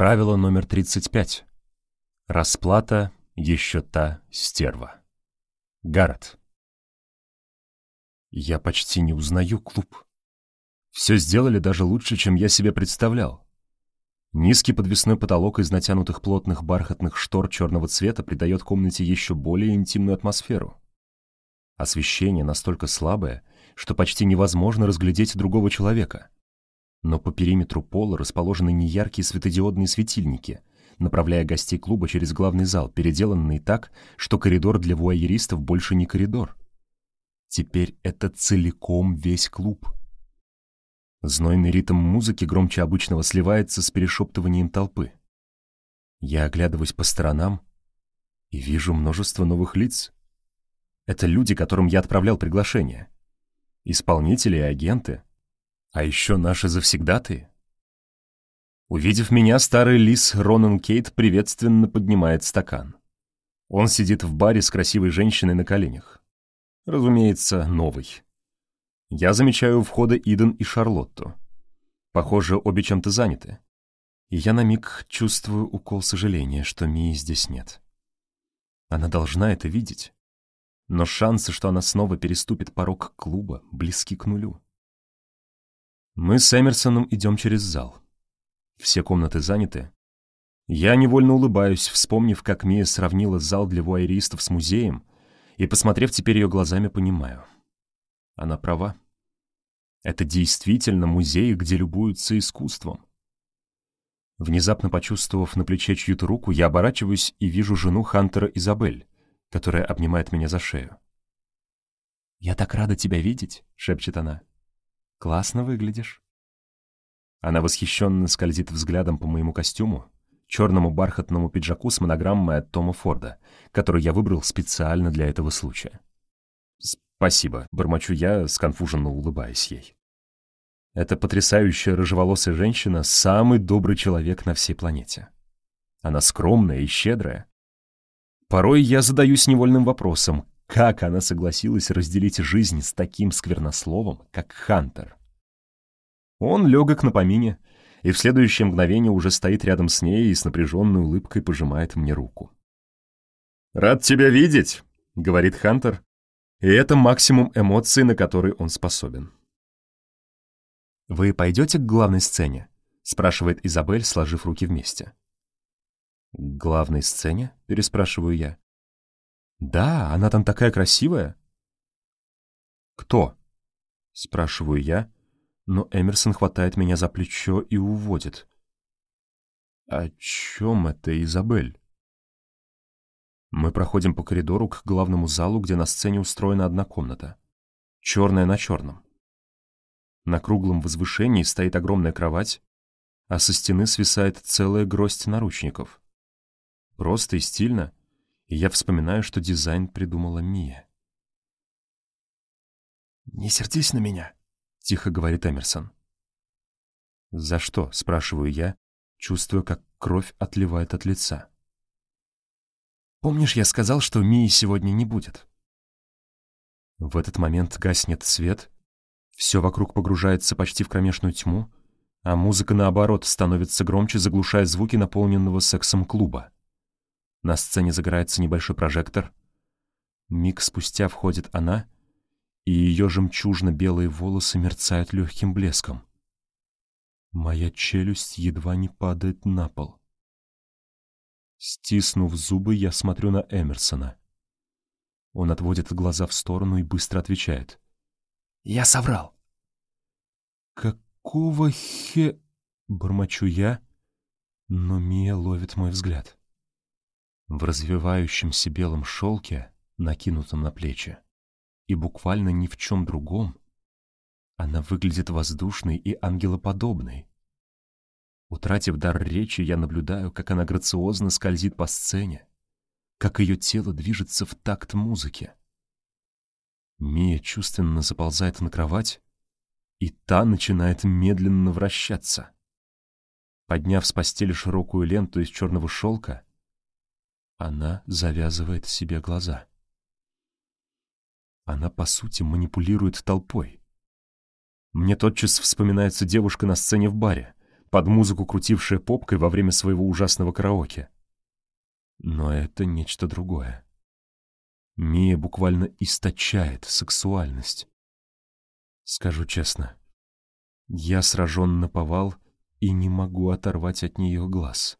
Правило номер 35. Расплата еще та стерва. Гаррет. Я почти не узнаю клуб. Все сделали даже лучше, чем я себе представлял. Низкий подвесной потолок из натянутых плотных бархатных штор черного цвета придает комнате еще более интимную атмосферу. Освещение настолько слабое, что почти невозможно разглядеть другого человека. Но по периметру пола расположены неяркие светодиодные светильники, направляя гостей клуба через главный зал, переделанный так, что коридор для вуайеристов больше не коридор. Теперь это целиком весь клуб. Знойный ритм музыки громче обычного сливается с перешептыванием толпы. Я оглядываюсь по сторонам и вижу множество новых лиц. Это люди, которым я отправлял приглашение. Исполнители и агенты. А еще наши завсегдатые. Увидев меня, старый лис Ронан Кейт приветственно поднимает стакан. Он сидит в баре с красивой женщиной на коленях. Разумеется, новый. Я замечаю у входа Иден и Шарлотту. Похоже, обе чем-то заняты. И я на миг чувствую укол сожаления, что Мии здесь нет. Она должна это видеть. Но шансы, что она снова переступит порог клуба, близки к нулю. Мы с Эмерсоном идем через зал. Все комнаты заняты. Я невольно улыбаюсь, вспомнив, как Мия сравнила зал для вуайеристов с музеем, и, посмотрев теперь ее глазами, понимаю. Она права. Это действительно музей, где любуются искусством. Внезапно почувствовав на плече чью-то руку, я оборачиваюсь и вижу жену Хантера Изабель, которая обнимает меня за шею. «Я так рада тебя видеть», — шепчет она. «Классно выглядишь». Она восхищенно скользит взглядом по моему костюму, черному бархатному пиджаку с монограммой от Тома Форда, который я выбрал специально для этого случая. «Спасибо», — бормочу я, сконфуженно улыбаясь ей. Эта потрясающая рыжеволосая женщина — самый добрый человек на всей планете. Она скромная и щедрая. Порой я задаюсь невольным вопросом, как она согласилась разделить жизнь с таким сквернословом, как Хантер. Он легок на помине, и в следующее мгновение уже стоит рядом с ней и с напряженной улыбкой пожимает мне руку. «Рад тебя видеть», — говорит Хантер, и это максимум эмоций, на который он способен. «Вы пойдете к главной сцене?» — спрашивает Изабель, сложив руки вместе. «К главной сцене?» — переспрашиваю я. «Да, она там такая красивая». «Кто?» — спрашиваю я, но Эмерсон хватает меня за плечо и уводит. «О чем это, Изабель?» Мы проходим по коридору к главному залу, где на сцене устроена одна комната. Черная на черном. На круглом возвышении стоит огромная кровать, а со стены свисает целая гроздь наручников. Просто и стильно, я вспоминаю, что дизайн придумала Мия. «Не сердись на меня», — тихо говорит Эмерсон. «За что?» — спрашиваю я, чувствуя, как кровь отливает от лица. Помнишь, я сказал, что Мии сегодня не будет?» В этот момент гаснет свет, все вокруг погружается почти в кромешную тьму, а музыка, наоборот, становится громче, заглушая звуки наполненного сексом клуба. На сцене загорается небольшой прожектор. Миг спустя входит она, и ее жемчужно-белые волосы мерцают легким блеском. Моя челюсть едва не падает на пол. Стиснув зубы, я смотрю на Эмерсона. Он отводит глаза в сторону и быстро отвечает. «Я соврал». «Какого хе...» — бормочу я, но Мия ловит мой взгляд. В развивающемся белом шелке, накинутом на плечи, и буквально ни в чем другом, она выглядит воздушной и ангелоподобной, Утратив дар речи, я наблюдаю, как она грациозно скользит по сцене, как ее тело движется в такт музыки. Мия чувственно заползает на кровать, и та начинает медленно вращаться. Подняв с постели широкую ленту из черного шелка, она завязывает себе глаза. Она, по сути, манипулирует толпой. Мне тотчас вспоминается девушка на сцене в баре — под музыку, крутившая попкой во время своего ужасного караоке. Но это нечто другое. Мия буквально источает сексуальность. Скажу честно, я сражен на повал и не могу оторвать от нее глаз.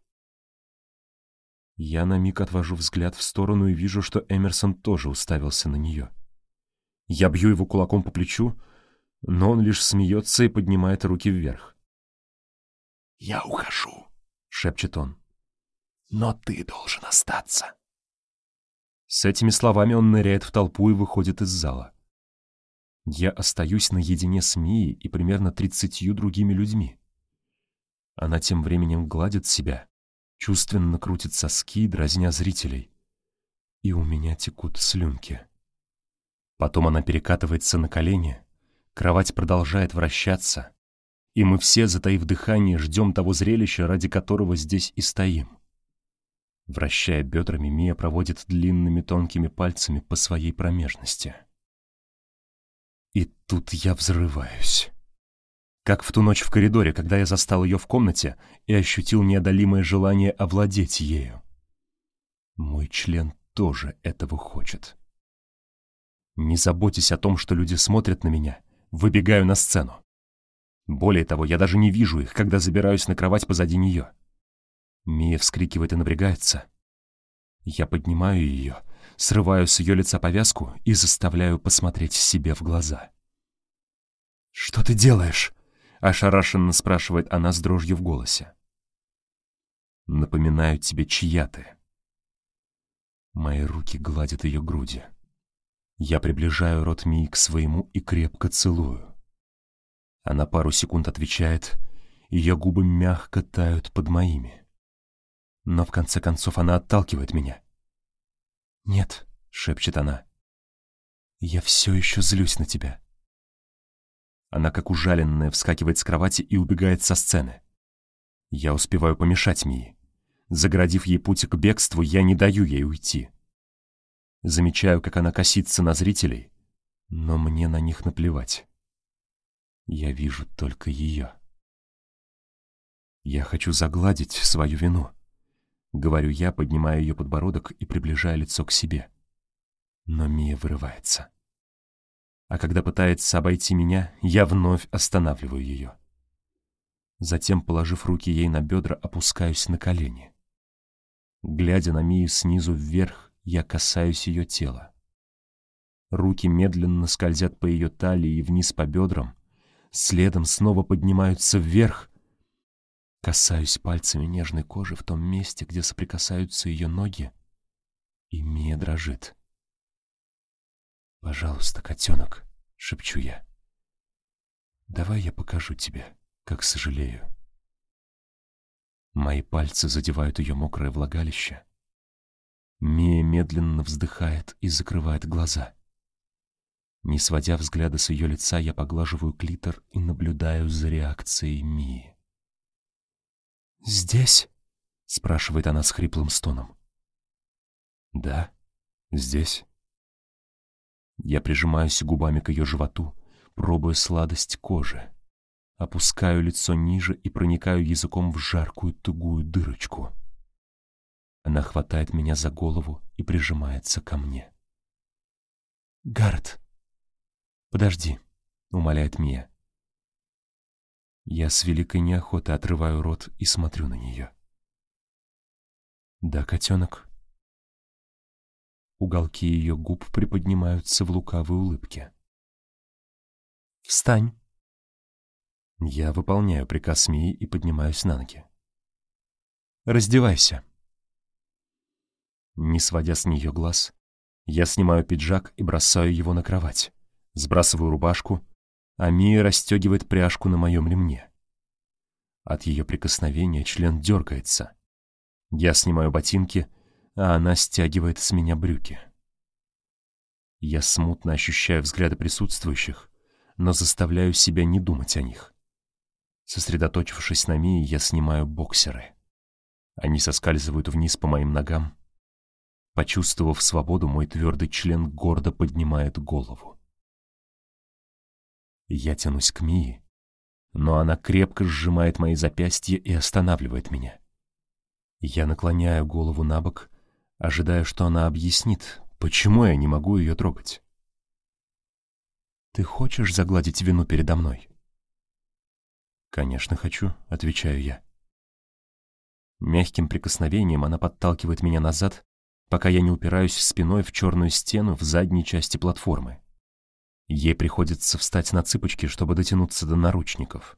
Я на миг отвожу взгляд в сторону и вижу, что Эмерсон тоже уставился на нее. Я бью его кулаком по плечу, но он лишь смеется и поднимает руки вверх. «Я ухожу», — шепчет он. «Но ты должен остаться». С этими словами он ныряет в толпу и выходит из зала. Я остаюсь наедине с Мией и примерно тридцатью другими людьми. Она тем временем гладит себя, чувственно крутит соски, дразня зрителей. И у меня текут слюнки. Потом она перекатывается на колени, кровать продолжает вращаться, и мы все, затаив дыхание, ждем того зрелища, ради которого здесь и стоим. Вращая бедрами, Мия проводит длинными тонкими пальцами по своей промежности. И тут я взрываюсь. Как в ту ночь в коридоре, когда я застал ее в комнате и ощутил неодолимое желание овладеть ею. Мой член тоже этого хочет. Не заботьтесь о том, что люди смотрят на меня, выбегаю на сцену. Более того, я даже не вижу их, когда забираюсь на кровать позади нее. Мия вскрикивает и напрягается. Я поднимаю ее, срываю с ее лица повязку и заставляю посмотреть себе в глаза. «Что ты делаешь?» — ошарашенно спрашивает она с дрожью в голосе. «Напоминаю тебе, чья ты». Мои руки гладят ее груди. Я приближаю рот Мии к своему и крепко целую. Она пару секунд отвечает, ее губы мягко тают под моими. Но в конце концов она отталкивает меня. «Нет», — шепчет она, — «я все еще злюсь на тебя». Она, как ужаленная, вскакивает с кровати и убегает со сцены. Я успеваю помешать Мии. Загородив ей путь к бегству, я не даю ей уйти. Замечаю, как она косится на зрителей, но мне на них наплевать. Я вижу только ее. Я хочу загладить свою вину. Говорю я, поднимая ее подбородок и приближая лицо к себе. Но Мия вырывается. А когда пытается обойти меня, я вновь останавливаю ее. Затем, положив руки ей на бедра, опускаюсь на колени. Глядя на Мию снизу вверх, я касаюсь ее тела. Руки медленно скользят по ее талии и вниз по бедрам, следом снова поднимаются вверх. Касаюсь пальцами нежной кожи в том месте, где соприкасаются ее ноги, и Мия дрожит. «Пожалуйста, котенок», — шепчу я. «Давай я покажу тебе, как сожалею». Мои пальцы задевают ее мокрое влагалище. Мия медленно вздыхает и закрывает глаза. Не сводя взгляда с ее лица, я поглаживаю клитор и наблюдаю за реакцией Мии. «Здесь?» — спрашивает она с хриплым стоном. «Да, здесь». Я прижимаюсь губами к ее животу, пробуя сладость кожи. Опускаю лицо ниже и проникаю языком в жаркую тугую дырочку. Она хватает меня за голову и прижимается ко мне. «Гаррет!» «Подожди», — умоляет Мия. Я с великой неохотой отрываю рот и смотрю на нее. «Да, котенок». Уголки ее губ приподнимаются в лукавой улыбке. «Встань!» Я выполняю приказ Мии и поднимаюсь на ноги. «Раздевайся!» Не сводя с нее глаз, я снимаю пиджак и бросаю его на кровать сбрасываю рубашку, а Мия расстегивает пряжку на моем ремне. От ее прикосновения член дергается. Я снимаю ботинки, а она стягивает с меня брюки. Я смутно ощущаю взгляды присутствующих, но заставляю себя не думать о них. Сосредоточившись на Мии, я снимаю боксеры. Они соскальзывают вниз по моим ногам. Почувствовав свободу, мой твердый член гордо поднимает голову. Я тянусь к Мии, но она крепко сжимает мои запястья и останавливает меня. Я наклоняю голову на бок, ожидая, что она объяснит, почему я не могу ее трогать. «Ты хочешь загладить вину передо мной?» «Конечно хочу», — отвечаю я. Мягким прикосновением она подталкивает меня назад, пока я не упираюсь спиной в черную стену в задней части платформы. Ей приходится встать на цыпочки, чтобы дотянуться до наручников.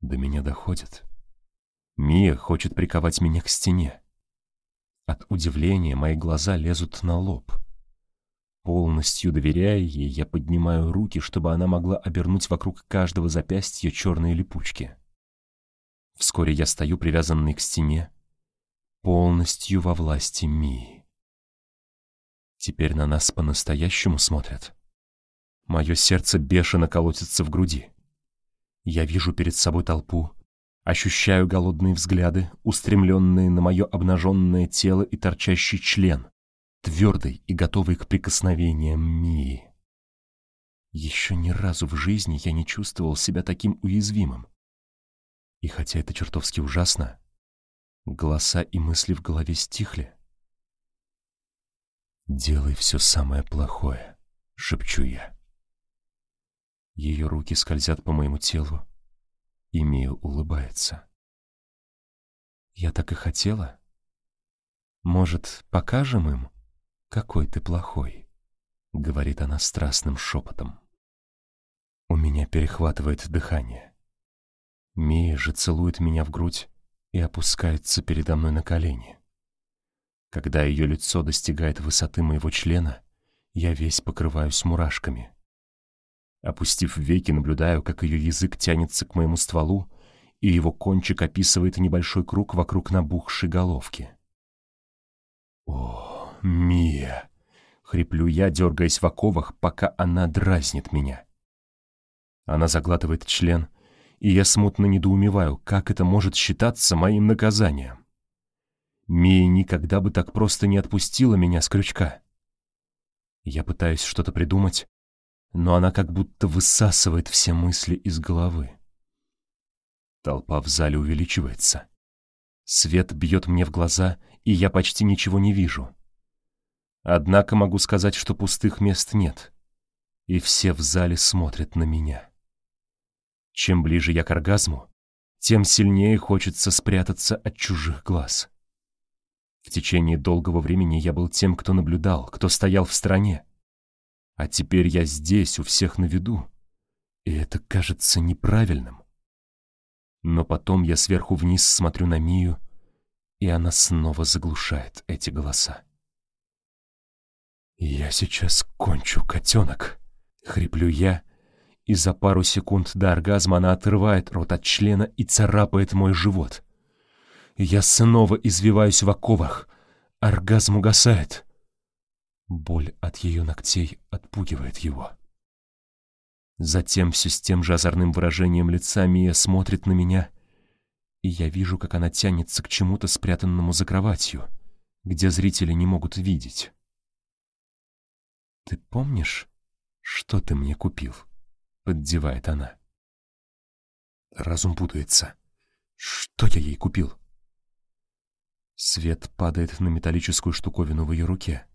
До меня доходит. Мия хочет приковать меня к стене. От удивления мои глаза лезут на лоб. Полностью доверяя ей, я поднимаю руки, чтобы она могла обернуть вокруг каждого запястья черные липучки. Вскоре я стою привязанный к стене, полностью во власти Мии. Теперь на нас по-настоящему смотрят. Мое сердце бешено колотится в груди. Я вижу перед собой толпу, ощущаю голодные взгляды, устремленные на мое обнаженное тело и торчащий член, твердый и готовый к прикосновениям Мии. Еще ни разу в жизни я не чувствовал себя таким уязвимым. И хотя это чертовски ужасно, Голоса и мысли в голове стихли. «Делай все самое плохое», — шепчу я. Ее руки скользят по моему телу, и улыбается. «Я так и хотела. Может, покажем им, какой ты плохой?» — говорит она страстным шепотом. У меня перехватывает дыхание. Мия же целует меня в грудь, и опускается передо мной на колени. Когда ее лицо достигает высоты моего члена, я весь покрываюсь мурашками. Опустив веки, наблюдаю, как ее язык тянется к моему стволу, и его кончик описывает небольшой круг вокруг набухшей головки. «О, Мия!» — хриплю я, дергаясь в оковах, пока она дразнит меня. Она заглатывает член, и я смутно недоумеваю, как это может считаться моим наказанием. Мия никогда бы так просто не отпустила меня с крючка. Я пытаюсь что-то придумать, но она как будто высасывает все мысли из головы. Толпа в зале увеличивается. Свет бьет мне в глаза, и я почти ничего не вижу. Однако могу сказать, что пустых мест нет, и все в зале смотрят на меня. Чем ближе я к оргазму, тем сильнее хочется спрятаться от чужих глаз. В течение долгого времени я был тем, кто наблюдал, кто стоял в стороне. А теперь я здесь, у всех на виду, и это кажется неправильным. Но потом я сверху вниз смотрю на Мию, и она снова заглушает эти голоса. «Я сейчас кончу, котенок!» — хриплю я, и за пару секунд до оргазма она отрывает рот от члена и царапает мой живот. Я снова извиваюсь в оковах. Оргазм угасает. Боль от ее ногтей отпугивает его. Затем все с тем же озорным выражением лица Мия смотрит на меня, и я вижу, как она тянется к чему-то спрятанному за кроватью, где зрители не могут видеть. «Ты помнишь, что ты мне купил?» — поддевает она. Разум путается. Что я ей купил? Свет падает на металлическую штуковину в ее руке,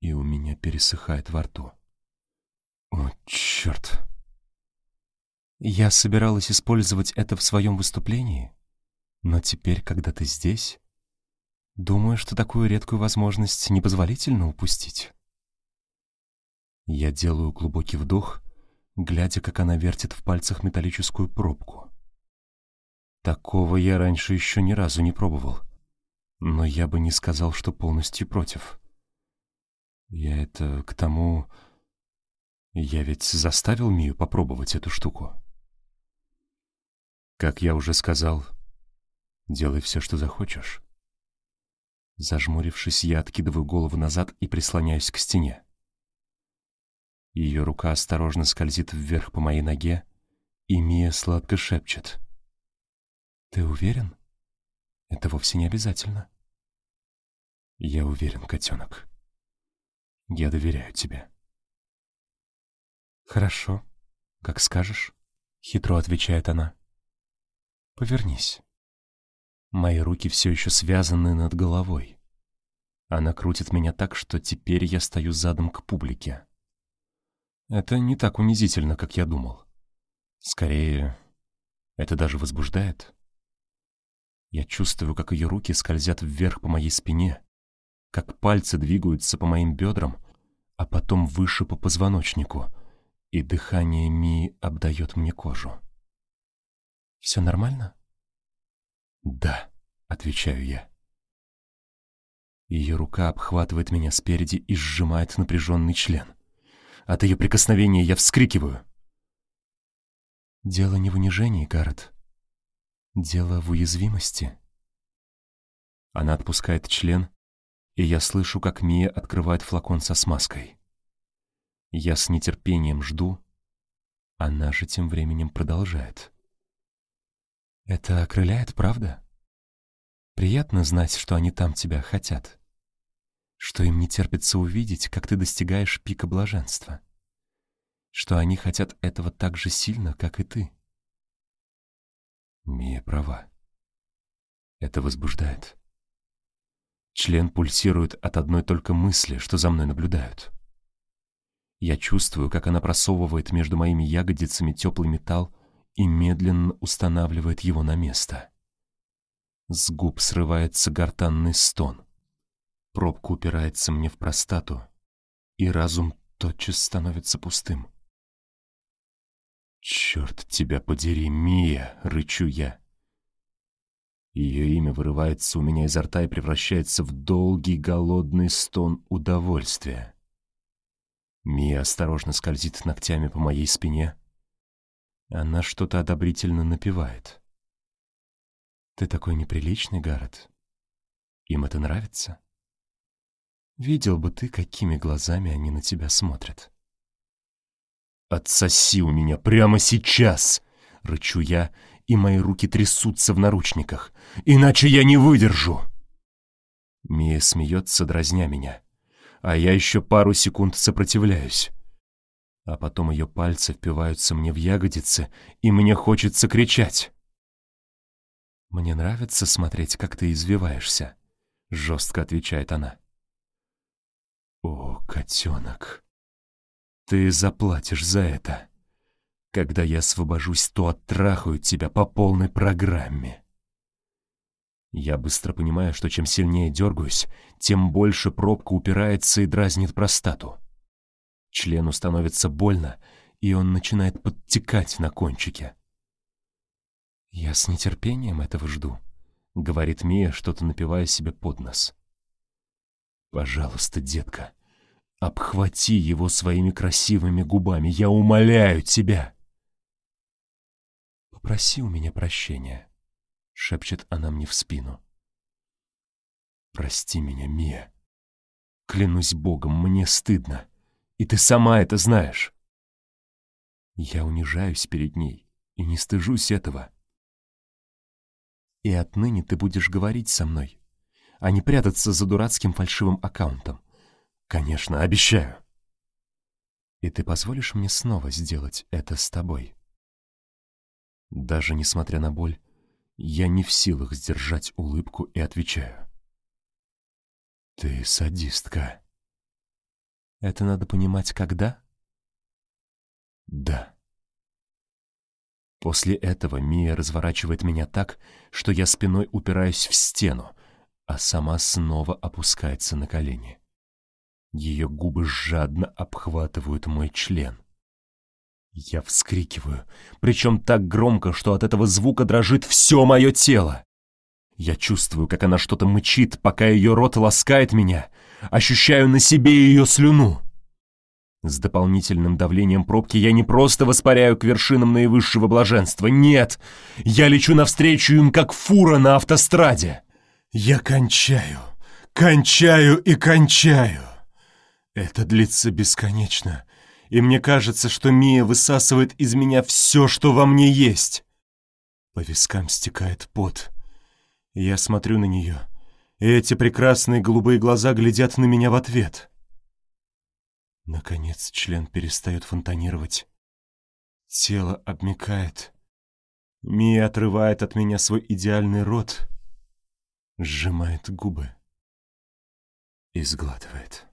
и у меня пересыхает во рту. О, черт! Я собиралась использовать это в своем выступлении, но теперь, когда ты здесь, думаю, что такую редкую возможность непозволительно упустить. Я делаю глубокий вдох глядя, как она вертит в пальцах металлическую пробку. Такого я раньше еще ни разу не пробовал, но я бы не сказал, что полностью против. Я это к тому... Я ведь заставил Мию попробовать эту штуку. Как я уже сказал, делай все, что захочешь. Зажмурившись, я откидываю голову назад и прислоняюсь к стене. Ее рука осторожно скользит вверх по моей ноге, и Мия сладко шепчет. «Ты уверен? Это вовсе не обязательно». «Я уверен, котенок. Я доверяю тебе». «Хорошо, как скажешь». — хитро отвечает она. «Повернись». Мои руки все еще связаны над головой. Она крутит меня так, что теперь я стою задом к публике. Это не так унизительно, как я думал. Скорее, это даже возбуждает. Я чувствую, как ее руки скользят вверх по моей спине, как пальцы двигаются по моим бедрам, а потом выше по позвоночнику, и дыхание Ми обдает мне кожу. «Все нормально?» «Да», — отвечаю я. Ее рука обхватывает меня спереди и сжимает напряженный член. От ее прикосновения я вскрикиваю. «Дело не в унижении, Гаррет. Дело в уязвимости». Она отпускает член, и я слышу, как Мия открывает флакон со смазкой. Я с нетерпением жду, она же тем временем продолжает. Это окрыляет, правда? Приятно знать, что они там тебя хотят. Что им не терпится увидеть, как ты достигаешь пика блаженства. Что они хотят этого так же сильно, как и ты. Мия права. Это возбуждает. Член пульсирует от одной только мысли, что за мной наблюдают. Я чувствую, как она просовывает между моими ягодицами теплый металл и медленно устанавливает его на место. С губ срывается гортанный стон. Пробка упирается мне в простату, и разум тотчас становится пустым. «Черт тебя подери, Мия!» — рычу я. Ее имя вырывается у меня изо рта и превращается в долгий голодный стон удовольствия. Мия осторожно скользит ногтями по моей спине, она что-то одобрительно напевает. «Ты такой неприличный, Гаррет. Им это нравится? Видел бы ты, какими глазами они на тебя смотрят». «Отсоси у меня прямо сейчас!» — рычу я, и мои руки трясутся в наручниках. «Иначе я не выдержу!» Мия смеется, дразня меня, а я еще пару секунд сопротивляюсь а потом ее пальцы впиваются мне в ягодицы, и мне хочется кричать. «Мне нравится смотреть, как ты извиваешься», — жестко отвечает она. «О, котенок, ты заплатишь за это. Когда я освобожусь, то оттрахаю тебя по полной программе». Я быстро понимаю, что чем сильнее дергаюсь, тем больше пробка упирается и дразнит простату. Члену становится больно, и он начинает подтекать на кончике. «Я с нетерпением этого жду», — говорит Мия, что-то напивая себе под нос. «Пожалуйста, детка, обхвати его своими красивыми губами, я умоляю тебя!» «Попроси у меня прощения», — шепчет она мне в спину. «Прости меня, Мия. Клянусь Богом, мне стыдно. И ты сама это знаешь. Я унижаюсь перед ней и не стыжусь этого. И отныне ты будешь говорить со мной, а не прятаться за дурацким фальшивым аккаунтом. Конечно, обещаю. И ты позволишь мне снова сделать это с тобой? Даже несмотря на боль, я не в силах сдержать улыбку и отвечаю. Ты садистка. Это надо понимать когда? Да. После этого Мия разворачивает меня так, что я спиной упираюсь в стену, а сама снова опускается на колени. Ее губы жадно обхватывают мой член. Я вскрикиваю, причем так громко, что от этого звука дрожит все мое тело. Я чувствую, как она что-то мычит, пока ее рот ласкает меня, ощущаю на себе ее слюну. С дополнительным давлением пробки я не просто воспаряю к вершинам наивысшего блаженства. Нет, я лечу навстречу им, как фура на автостраде. Я кончаю, кончаю и кончаю. Это длится бесконечно, и мне кажется, что Мия высасывает из меня все, что во мне есть. По вискам стекает пот. Я смотрю на нее — эти прекрасные голубые глаза глядят на меня в ответ. Наконец член перестает фонтанировать. Тело обмикает. Мия отрывает от меня свой идеальный рот, сжимает губы и сглатывает.